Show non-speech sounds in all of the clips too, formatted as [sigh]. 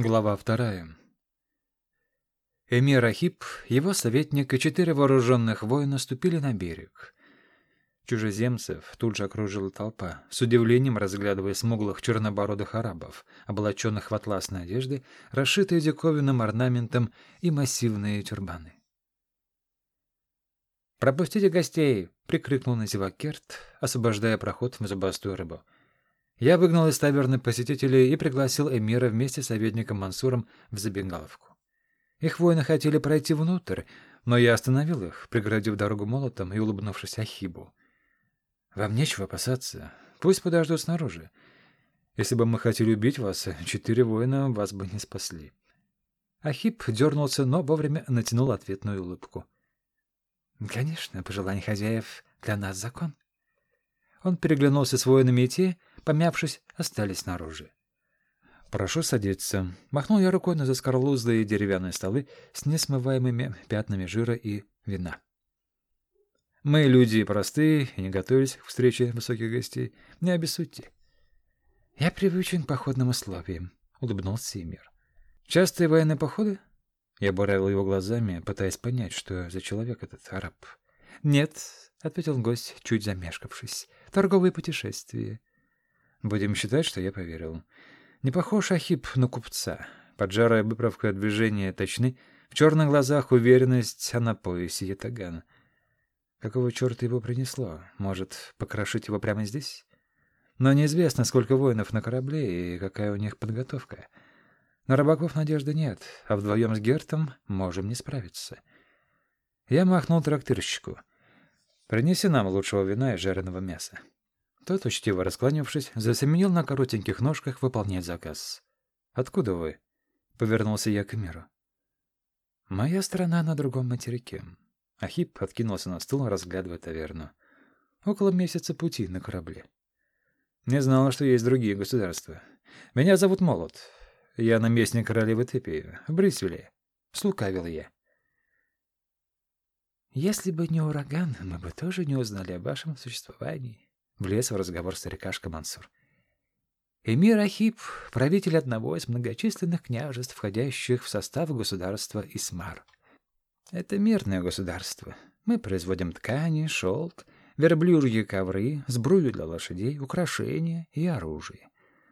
Глава вторая. Эмир Ахип, его советник и четыре вооруженных воина ступили на берег. Чужеземцев тут же окружила толпа, с удивлением разглядывая смуглых чернобородых арабов, облаченных в атласные одежды, расшитые диковинным орнаментом и массивные тюрбаны. «Пропустите гостей!» — прикрикнул на Зевакерт, освобождая проход в зубастую рыбу. Я выгнал из таверны посетителей и пригласил эмира вместе с советником Мансуром в забегаловку. Их воины хотели пройти внутрь, но я остановил их, преградив дорогу молотом и улыбнувшись Ахибу. «Вам нечего опасаться. Пусть подождут снаружи. Если бы мы хотели убить вас, [laughs] четыре воина вас бы не спасли». Ахиб дернулся, но вовремя натянул ответную улыбку. «Конечно, пожелание хозяев для нас закон». Он переглянулся с воинами и те, помявшись, остались снаружи. «Прошу садиться». Махнул я рукой на заскорлузлые деревянные столы с несмываемыми пятнами жира и вина. Мы люди простые и не готовились к встрече высоких гостей. Не обессудьте. Я привычен к походным условиям, — улыбнулся Эмир. Частые военные походы? Я буравил его глазами, пытаясь понять, что за человек этот араб. Нет, — ответил гость, чуть замешкавшись. Торговые путешествия. Будем считать, что я поверил. Не похож Ахип на купца. Поджарая выправка движения точны. В черных глазах уверенность, а на поясе ятаган. Какого черта его принесло? Может, покрошить его прямо здесь? Но неизвестно, сколько воинов на корабле и какая у них подготовка. На рыбаков надежды нет, а вдвоем с Гертом можем не справиться. Я махнул трактирщику. «Принеси нам лучшего вина и жареного мяса». Тот, учтиво раскланившись, засеменил на коротеньких ножках выполнять заказ. «Откуда вы?» — повернулся я к миру. «Моя страна на другом материке». Ахип откинулся на стул, разглядывая таверну. «Около месяца пути на корабле». «Не знала, что есть другие государства. Меня зовут Молот. Я наместник королевы Тепи, в Брисвеле». Слукавил я. «Если бы не ураган, мы бы тоже не узнали о вашем существовании», Влез в разговор старикашка Мансур. Эмир Ахип — правитель одного из многочисленных княжеств, входящих в состав государства Исмар. Это мирное государство. Мы производим ткани, шелк, верблюжьи ковры, сбрую для лошадей, украшения и оружие.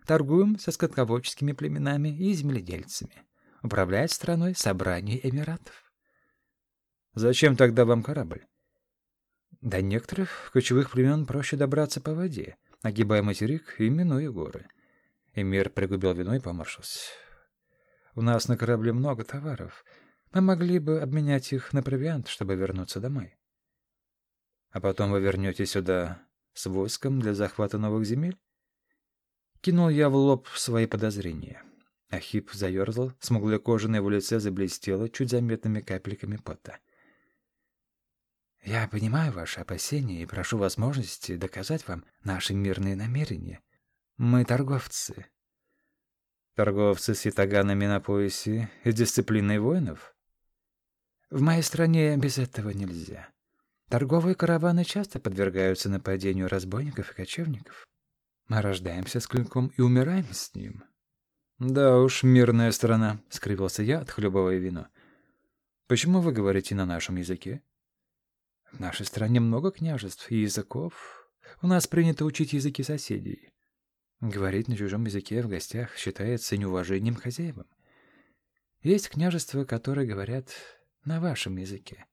Торгуем со скотководческими племенами и земледельцами. Управляет страной собрание эмиратов. Зачем тогда вам корабль? До некоторых кочевых племен проще добраться по воде, огибая материк и минуя горы. Эмир пригубил вино и поморщился. «У нас на корабле много товаров. Мы могли бы обменять их на провиант, чтобы вернуться домой». «А потом вы вернетесь сюда с войском для захвата новых земель?» Кинул я в лоб свои подозрения. Ахип заерзал, смуглая кожа на его лице заблестела чуть заметными капельками пота. Я понимаю ваши опасения и прошу возможности доказать вам наши мирные намерения. Мы торговцы. Торговцы с ятаганами на поясе и дисциплиной воинов? В моей стране без этого нельзя. Торговые караваны часто подвергаются нападению разбойников и кочевников. Мы рождаемся с клинком и умираем с ним. Да уж, мирная страна, — скривился я, отхлебывая вино. Почему вы говорите на нашем языке? В нашей стране много княжеств и языков. У нас принято учить языки соседей. Говорить на чужом языке в гостях считается неуважением хозяевам. Есть княжества, которые говорят на вашем языке.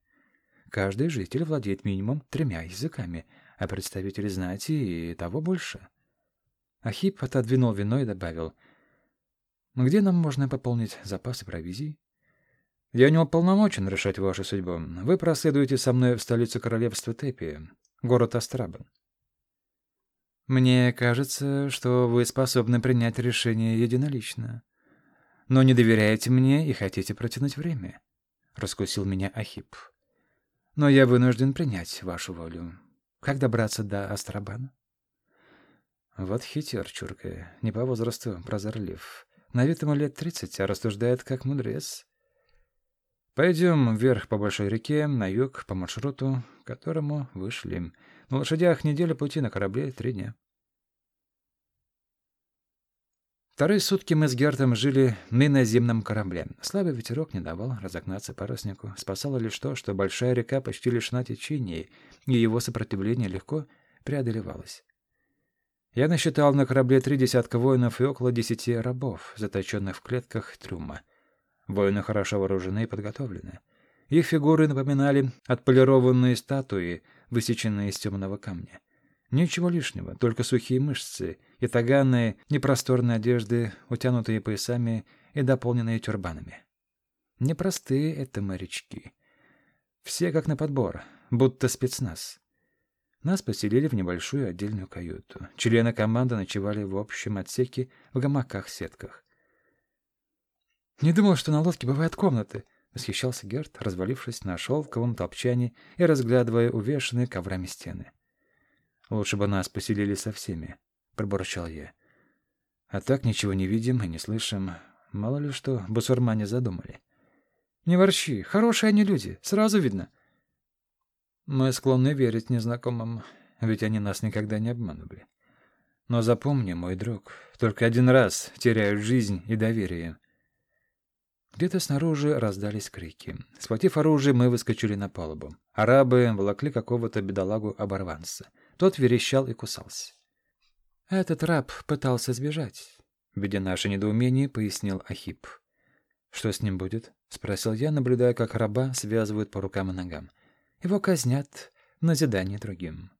Каждый житель владеет минимум тремя языками, а представители знати и того больше. Ахип отодвинул вино и добавил, «Где нам можно пополнить запасы провизии?» Я не уполномочен решать вашу судьбу. Вы проследуете со мной в столицу королевства Тепи, город Астрабан. Мне кажется, что вы способны принять решение единолично. Но не доверяете мне и хотите протянуть время. Раскусил меня Ахип. Но я вынужден принять вашу волю. Как добраться до Астрабана? Вот хитер, чурка, не по возрасту прозорлив. На вид ему лет тридцать, а рассуждает как мудрец. Пойдем вверх по большой реке, на юг, по маршруту, к которому вышли. На лошадях неделя пути, на корабле три дня. Вторые сутки мы с Гертом жили на наземном корабле. Слабый ветерок не давал разогнаться паруснику. Спасало лишь то, что большая река почти лишена течения, и его сопротивление легко преодолевалось. Я насчитал на корабле три десятка воинов и около десяти рабов, заточенных в клетках трюма. Воины хорошо вооружены и подготовлены. Их фигуры напоминали отполированные статуи, высеченные из темного камня. Ничего лишнего, только сухие мышцы и таганные, непросторные одежды, утянутые поясами и дополненные тюрбанами. Непростые это морячки. Все как на подбор, будто спецназ. Нас поселили в небольшую отдельную каюту. Члены команды ночевали в общем отсеке в гамаках-сетках. «Не думал, что на лодке бывают комнаты», — восхищался Герт, развалившись на шелковом толпчане и разглядывая увешанные коврами стены. Лучше бы нас поселили со всеми, — пробурчал я. А так ничего не видим и не слышим. Мало ли что бусурмане задумали. Не ворчи, хорошие они люди, сразу видно. Мы склонны верить незнакомым, ведь они нас никогда не обманывали. Но запомни, мой друг, только один раз теряют жизнь и доверие. Где-то снаружи раздались крики. Схватив оружие, мы выскочили на палубу. Арабы волокли какого-то бедолагу-оборванца — тот верещал и кусался. Этот раб пытался сбежать. Видя наше недоумение, пояснил Ахип. «Что с ним будет?» — спросил я, наблюдая, как раба связывают по рукам и ногам. «Его казнят в назидание другим.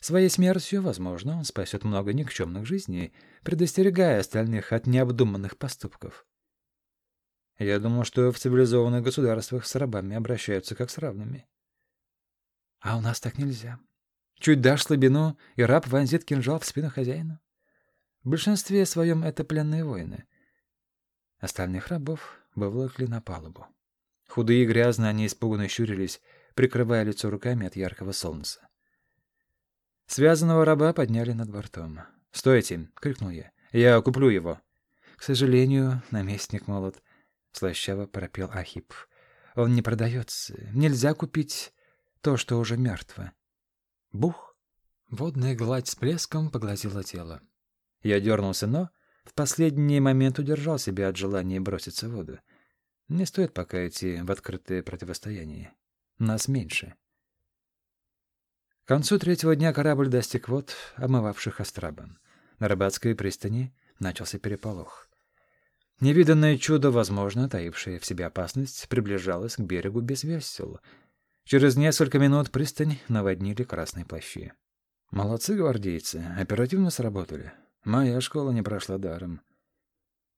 Своей смертью, возможно, он спасет много никчемных жизней, предостерегая остальных от необдуманных поступков. Я думал, что в цивилизованных государствах с рабами обращаются как с равными. А у нас так нельзя. Чуть дашь слабину, и раб вонзит кинжал в спину хозяина. В большинстве своем это пленные воины. Остальных рабов выволокли на палубу. Худые и грязные они испуганно щурились, прикрывая лицо руками от яркого солнца. Связанного раба подняли над бортом. «Стойте!» — крикнул я. «Я куплю его!» «К сожалению, наместник молод», — слащаво пропел Ахип. «Он не продается. Нельзя купить то, что уже мертво. Бух! Водная гладь с плеском поглотила тело. Я дернулся, но в последний момент удержал себя от желания броситься в воду. Не стоит пока идти в открытое противостояние. Нас меньше. К концу третьего дня корабль достиг вод, омывавших Астрабан. На рыбацкой пристани начался переполох. Невиданное чудо, возможно, таившее в себе опасность, приближалось к берегу без весел — Через несколько минут пристань наводнили красные плащи. Молодцы гвардейцы, оперативно сработали. Моя школа не прошла даром.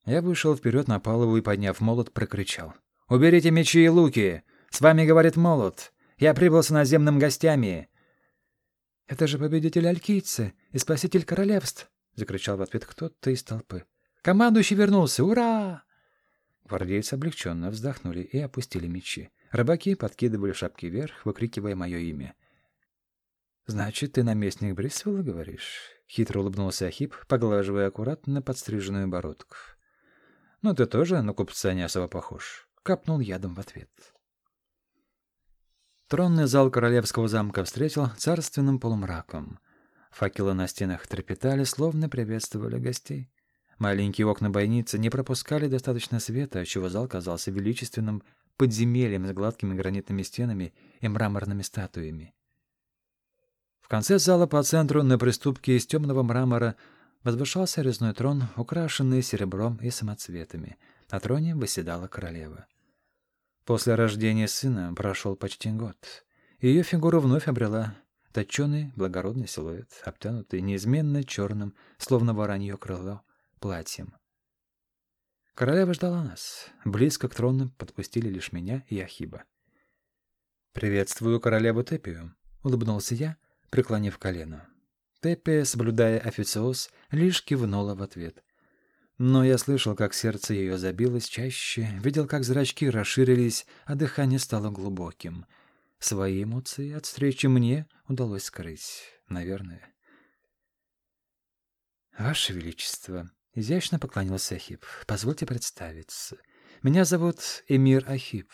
Я вышел вперед на палубу и, подняв молот, прокричал. «Уберите мечи и луки! С вами говорит молот! Я прибыл с наземным гостями!» «Это же победитель Алькийцы и спаситель королевств!» — закричал в ответ кто-то из толпы. «Командующий вернулся! Ура!» Гвардейцы облегченно вздохнули и опустили мечи. Рыбаки подкидывали шапки вверх, выкрикивая мое имя. «Значит, ты наместник Брисвелла, говоришь?» — хитро улыбнулся Ахип, поглаживая аккуратно подстриженную бородку. «Ну, ты тоже на купца не особо похож», — капнул ядом в ответ. Тронный зал королевского замка встретил царственным полумраком. Факелы на стенах трепетали, словно приветствовали гостей. Маленькие окна бойницы не пропускали достаточно света, отчего зал казался величественным подземельем с гладкими гранитными стенами и мраморными статуями. В конце зала по центру на приступке из темного мрамора возвышался резной трон, украшенный серебром и самоцветами. На троне восседала королева. После рождения сына прошел почти год, ее фигура вновь обрела точеный благородный силуэт, обтянутый неизменно черным, словно воронье крыло, платьем. Королева ждала нас. Близко к трону подпустили лишь меня и Ахиба. «Приветствую королеву Тепию», — улыбнулся я, преклонив колено. Тепия, соблюдая официоз, лишь кивнула в ответ. Но я слышал, как сердце ее забилось чаще, видел, как зрачки расширились, а дыхание стало глубоким. Свои эмоции от встречи мне удалось скрыть, наверное. «Ваше Величество», Изящно поклонился Ахип. «Позвольте представиться. Меня зовут Эмир Ахип.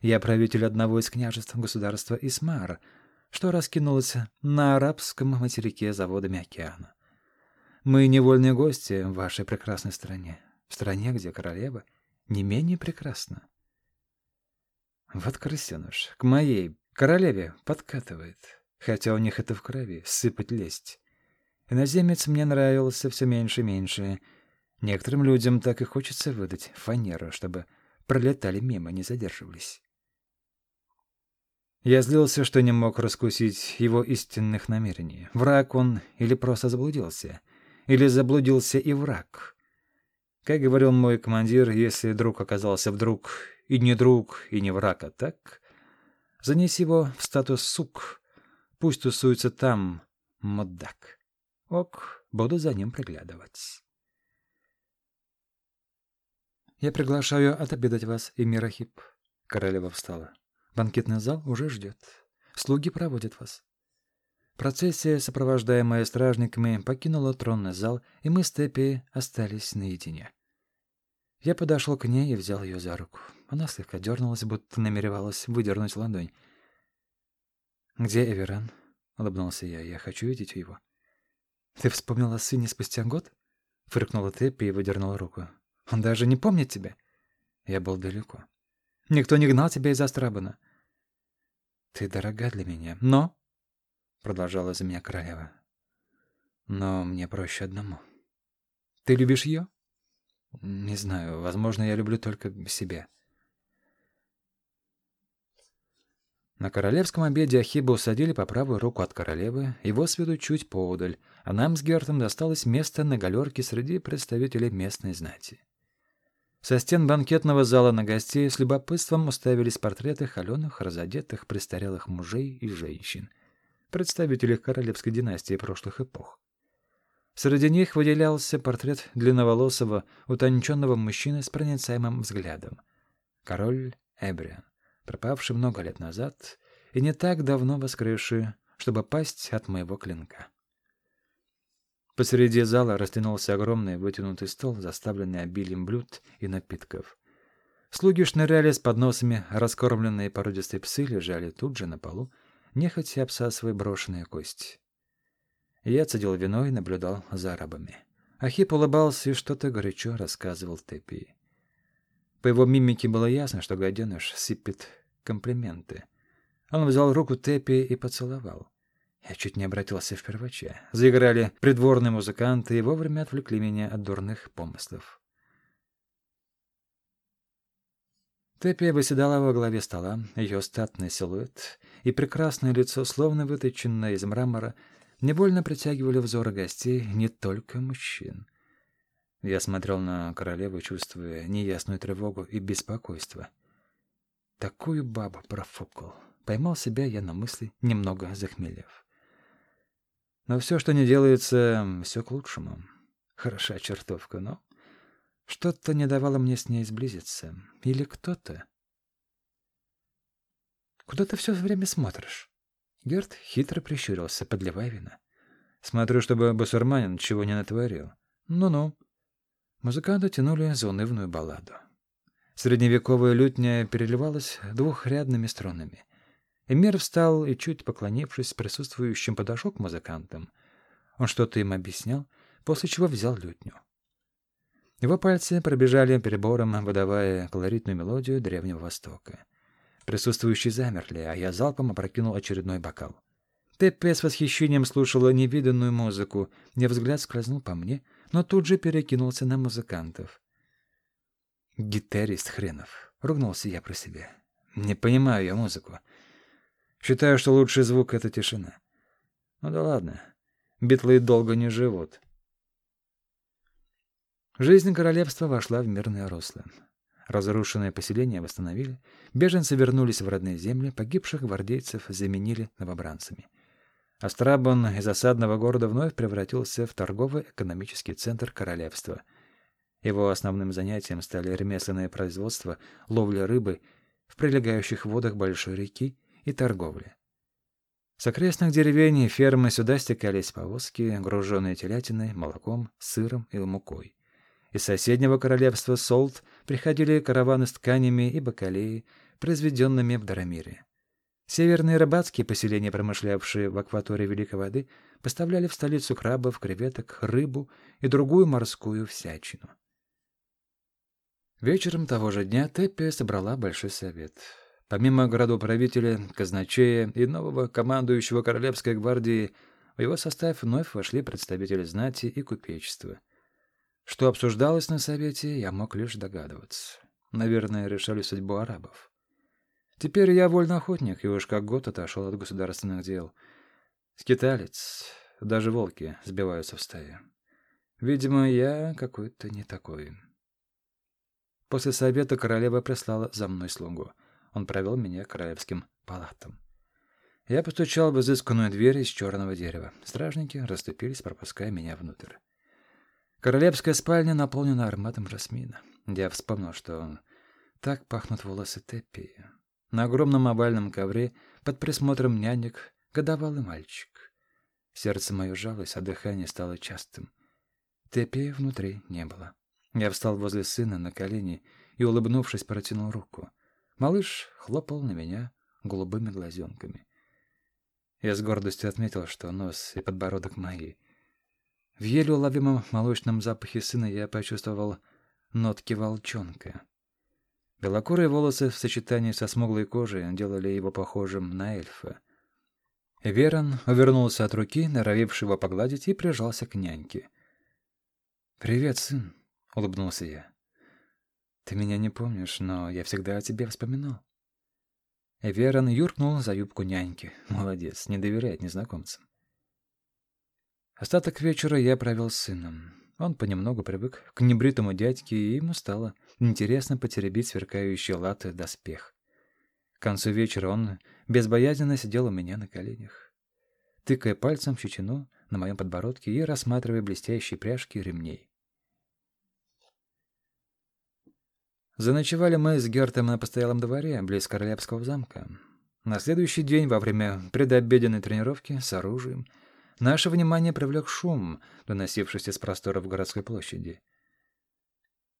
Я правитель одного из княжеств государства Исмар, что раскинулось на арабском материке за водами океана. Мы невольные гости в вашей прекрасной стране, в стране, где королева не менее прекрасна. Вот крысеныш к моей королеве подкатывает, хотя у них это в крови, сыпать лезть. Иноземец мне нравился все меньше и меньше. Некоторым людям так и хочется выдать фанеру, чтобы пролетали мимо, не задерживались. Я злился, что не мог раскусить его истинных намерений. Враг он или просто заблудился, или заблудился и враг. Как говорил мой командир, если друг оказался вдруг и не друг, и не враг, а так, занеси его в статус сук, пусть тусуется там, мудак. Ок, буду за ним приглядывать. «Я приглашаю отобедать вас, Эмирахип». Королева встала. «Банкетный зал уже ждет. Слуги проводят вас». Процессия, сопровождаемая стражниками, покинула тронный зал, и мы с Теппи остались наедине. Я подошел к ней и взял ее за руку. Она слегка дернулась, будто намеревалась выдернуть ладонь. «Где Эверан?» — улыбнулся я. «Я хочу видеть его». «Ты вспомнила о сыне спустя год?» — фыркнула Теппи и выдернула руку. Он даже не помнит тебя. Я был далеко. Никто не гнал тебя из Астрабана. Ты дорога для меня, но... Продолжала за меня королева. Но мне проще одному. Ты любишь ее? Не знаю, возможно, я люблю только себя. На королевском обеде Ахиба усадили по правую руку от королевы, его с чуть поодаль, а нам с Гертом досталось место на галерке среди представителей местной знати. Со стен банкетного зала на гостей с любопытством уставились портреты холеных, разодетых, престарелых мужей и женщин, представителей королевской династии прошлых эпох. Среди них выделялся портрет длинноволосого, утонченного мужчины с проницаемым взглядом. Король Эбриан, пропавший много лет назад и не так давно воскресший, чтобы пасть от моего клинка. Посреди зала растянулся огромный вытянутый стол, заставленный обилием блюд и напитков. Слуги шныряли с подносами, раскормленные породистые псы лежали тут же на полу, нехотя обсасывая брошенные кости. Я цедил вино и наблюдал за арабами. Ахип улыбался и что-то горячо рассказывал Тепи. По его мимике было ясно, что гаденыш сыпет комплименты. Он взял руку Тепи и поцеловал. Я чуть не обратился в первача. Заиграли придворные музыканты и вовремя отвлекли меня от дурных помыслов. Теппи выседала во главе стола, ее статный силуэт и прекрасное лицо, словно выточенное из мрамора, невольно притягивали взоры гостей, не только мужчин. Я смотрел на королеву, чувствуя неясную тревогу и беспокойство. Такую бабу профукал. Поймал себя я на мысли, немного захмелев. Но все, что не делается, все к лучшему. Хороша чертовка, но что-то не давало мне с ней сблизиться. Или кто-то. Куда ты все время смотришь? Герт хитро прищурился, подливая вина. Смотрю, чтобы басурманин чего не натворил. Ну-ну. Музыканты тянули заунывную балладу. Средневековая лютня переливалась двухрядными струнами. Эмир встал и, чуть поклонившись присутствующим, подошел к музыкантам. Он что-то им объяснял, после чего взял лютню. Его пальцы пробежали перебором, выдавая колоритную мелодию Древнего Востока. Присутствующие замерли, а я залпом опрокинул очередной бокал. Теппе с восхищением слушала невиданную музыку, мне взгляд скользнул по мне, но тут же перекинулся на музыкантов. «Гитарист хренов!» — ругнулся я про себя. «Не понимаю я музыку. Считаю, что лучший звук — это тишина. Ну да ладно, битлы долго не живут. Жизнь королевства вошла в мирное русло. Разрушенные поселения восстановили, беженцы вернулись в родные земли, погибших гвардейцев заменили новобранцами. Астрабон из осадного города вновь превратился в торгово-экономический центр королевства. Его основным занятием стали ремесленное производство, ловля рыбы в прилегающих водах большой реки и торговли. С окрестных деревень и фермы сюда стекались повозки, груженные телятиной, молоком, сыром и мукой. Из соседнего королевства Солт приходили караваны с тканями и бакалеей, произведенными в Дарамире. Северные рыбацкие поселения, промышлявшие в акватории Великой воды, поставляли в столицу крабов, креветок, рыбу и другую морскую всячину. Вечером того же дня Теппи собрала большой совет. Помимо градоправителя, казначея и нового командующего Королевской гвардии, в его состав вновь вошли представители знати и купечества. Что обсуждалось на совете, я мог лишь догадываться. Наверное, решали судьбу арабов. Теперь я вольный охотник, и уж как год отошел от государственных дел. Скиталец, даже волки сбиваются в стае. Видимо, я какой-то не такой. После совета королева прислала за мной слугу. Он провел меня королевским палатам. Я постучал в изысканную дверь из черного дерева. Стражники расступились, пропуская меня внутрь. Королевская спальня наполнена ароматом жасмина. Я вспомнил, что так пахнут волосы Теппи. На огромном овальном ковре под присмотром нянек годовалый мальчик. Сердце мое жалось, а дыхание стало частым. Теппи внутри не было. Я встал возле сына на колени и, улыбнувшись, протянул руку. Малыш хлопал на меня голубыми глазенками. Я с гордостью отметил, что нос и подбородок мои. В еле уловимом молочном запахе сына я почувствовал нотки волчонка. Белокурые волосы в сочетании со смуглой кожей делали его похожим на эльфа. Верон увернулся от руки, норовившего погладить, и прижался к няньке. «Привет, сын», — улыбнулся я. «Ты меня не помнишь, но я всегда о тебе вспоминал». Верон юркнул за юбку няньки. Молодец, не доверяет незнакомцам. Остаток вечера я провел с сыном. Он понемногу привык к небритому дядьке, и ему стало интересно потеребить сверкающие латы доспех. К концу вечера он безбоязненно сидел у меня на коленях, тыкая пальцем в щетину на моем подбородке и рассматривая блестящие пряжки ремней. Заночевали мы с Гертом на постоялом дворе, близ Королевского замка. На следующий день, во время предобеденной тренировки с оружием, Наше внимание привлек шум, доносившийся с просторов городской площади.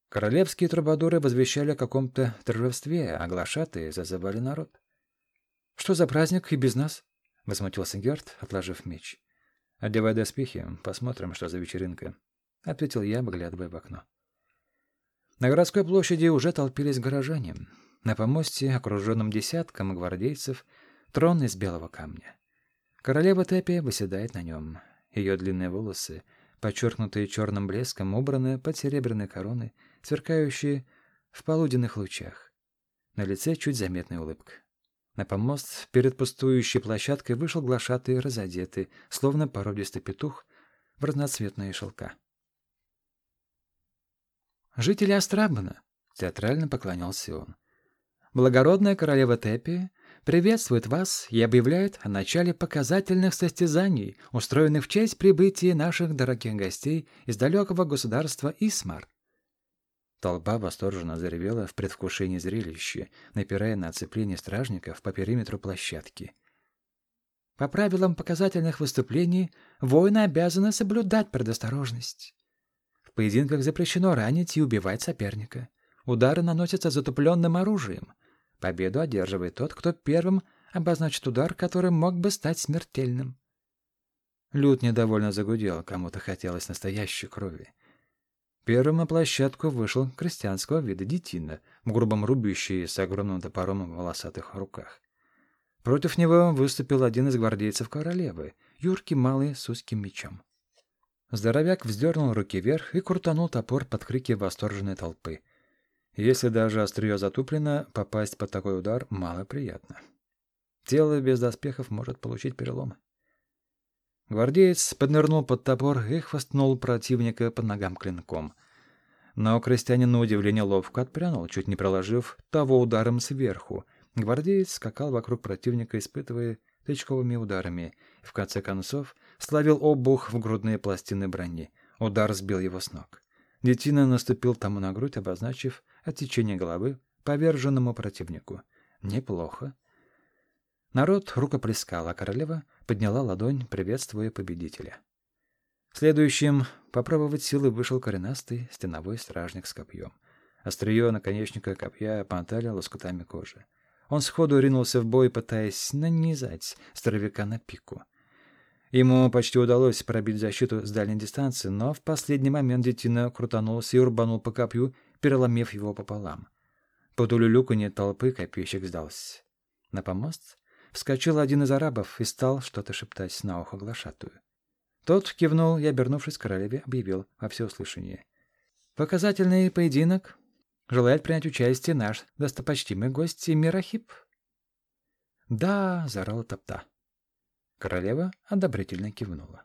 Королевские трубадуры возвещали о каком-то торжестве, а глашатые зазывали народ. «Что за праздник и без нас?» — возмутился Герт, отложив меч. «Одевай доспехи, посмотрим, что за вечеринка», — ответил я, выглядывая в окно. На городской площади уже толпились горожане. На помосте, окруженном десятком гвардейцев, трон из белого камня. Королева Тепи выседает на нем. Ее длинные волосы, подчеркнутые черным блеском, убраны под серебряной короной, сверкающие в полуденных лучах. На лице чуть заметная улыбка. На помост перед пустующей площадкой вышел глашатый разодетый, словно породистый петух, в разноцветные шелка. «Жители Астрабана!» — театрально поклонялся он. «Благородная королева Тепи приветствует вас и объявляет о начале показательных состязаний, устроенных в честь прибытия наших дорогих гостей из далекого государства Исмар. Толпа восторженно заревела в предвкушении зрелища, напирая на оцепление стражников по периметру площадки. По правилам показательных выступлений воины обязаны соблюдать предосторожность. Поединках запрещено ранить и убивать соперника. Удары наносятся затупленным оружием. Победу одерживает тот, кто первым обозначит удар, который мог бы стать смертельным. Люд недовольно загудел, кому-то хотелось настоящей крови. Первым на площадку вышел крестьянского вида детина, в грубом рубящий с огромным топором в волосатых руках. Против него выступил один из гвардейцев королевы, юркий малый с узким мечом. Здоровяк вздернул руки вверх и крутанул топор под крики восторженной толпы. Если даже острие затуплено, попасть под такой удар мало приятно. Тело без доспехов может получить переломы. Гвардеец поднырнул под топор и хвостнул противника под ногам клинком. Но крестьянин на удивление ловко отпрянул, чуть не проложив того ударом сверху. Гвардеец скакал вокруг противника, испытывая тычковыми ударами, и в конце концов славил обух в грудные пластины брони. Удар сбил его с ног. Детина наступил тому на грудь, обозначив отсечение головы поверженному противнику. Неплохо. Народ рукоплескал, а королева подняла ладонь, приветствуя победителя. Следующим попробовать силы вышел коренастый стеновой стражник с копьем. Острие наконечника копья опантали лоскутами кожи. Он сходу ринулся в бой, пытаясь нанизать здоровяка на пику. Ему почти удалось пробить защиту с дальней дистанции, но в последний момент детина крутанулся и урбанул по копью, переломив его пополам. Под улюлюканье толпы копейщик сдался. На помост вскочил один из арабов и стал что-то шептать на ухо глашатую. Тот кивнул и, обернувшись к королеве, объявил во всеуслышание. «Показательный поединок. Желает принять участие наш достопочтимый гость Мирахип». «Да», — заорала Топта. Королева одобрительно кивнула.